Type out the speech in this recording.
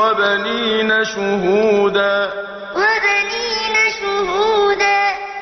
وبنين شهودا